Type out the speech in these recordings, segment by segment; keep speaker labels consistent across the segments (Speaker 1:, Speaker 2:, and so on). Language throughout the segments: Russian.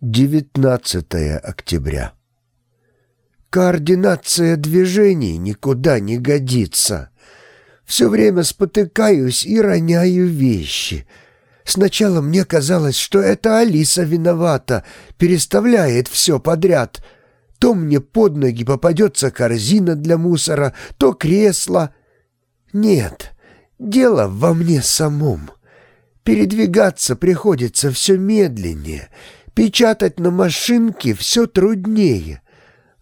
Speaker 1: 19 октября. Координация движений никуда не годится. Все время спотыкаюсь и роняю вещи. Сначала мне казалось, что это Алиса виновата, переставляет все подряд. То мне под ноги попадется корзина для мусора, то кресло. Нет, дело во мне самом. Передвигаться приходится все медленнее — Печатать на машинке все труднее.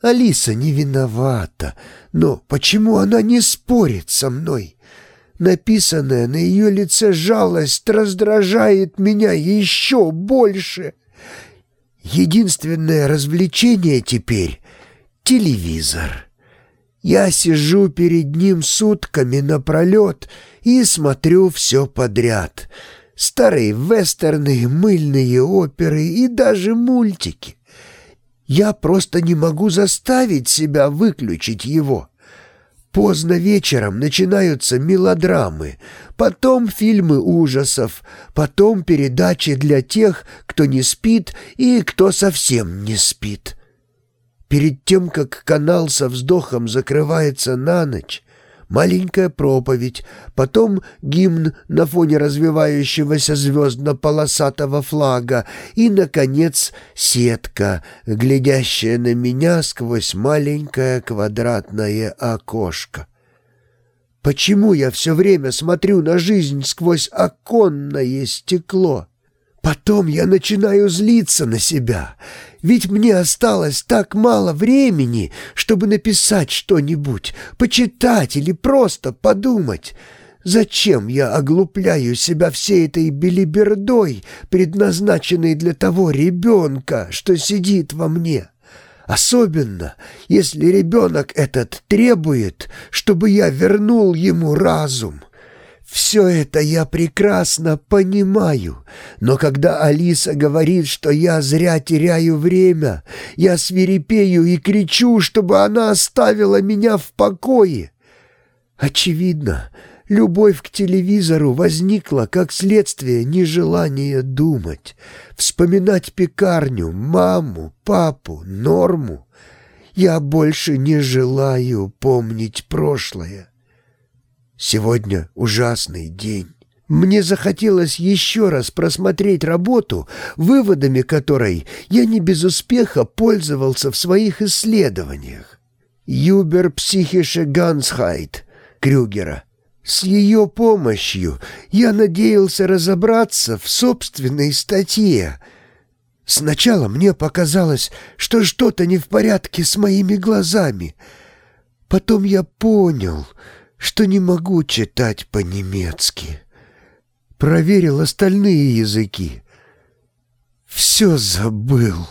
Speaker 1: Алиса не виновата, но почему она не спорит со мной? Написанная на ее лице жалость раздражает меня еще больше. Единственное развлечение теперь — телевизор. Я сижу перед ним сутками напролет и смотрю все подряд — старые вестерны, мыльные оперы и даже мультики. Я просто не могу заставить себя выключить его. Поздно вечером начинаются мелодрамы, потом фильмы ужасов, потом передачи для тех, кто не спит и кто совсем не спит. Перед тем, как канал со вздохом закрывается на ночь, маленькая проповедь, потом гимн на фоне развивающегося звездно-полосатого флага и, наконец, сетка, глядящая на меня сквозь маленькое квадратное окошко. Почему я все время смотрю на жизнь сквозь оконное стекло? Потом я начинаю злиться на себя, ведь мне осталось так мало времени, чтобы написать что-нибудь, почитать или просто подумать. Зачем я оглупляю себя всей этой белибердой, предназначенной для того ребенка, что сидит во мне? Особенно, если ребенок этот требует, чтобы я вернул ему разум». Все это я прекрасно понимаю, но когда Алиса говорит, что я зря теряю время, я свирепею и кричу, чтобы она оставила меня в покое. Очевидно, любовь к телевизору возникла как следствие нежелания думать, вспоминать пекарню, маму, папу, норму. Я больше не желаю помнить прошлое. Сегодня ужасный день. Мне захотелось еще раз просмотреть работу, выводами которой я не без успеха пользовался в своих исследованиях. Юбер психише Гансхайт Крюгера. С ее помощью я надеялся разобраться в собственной статье. Сначала мне показалось, что что-то не в порядке с моими глазами. Потом я понял — что не могу читать по-немецки. Проверил остальные языки. Все забыл.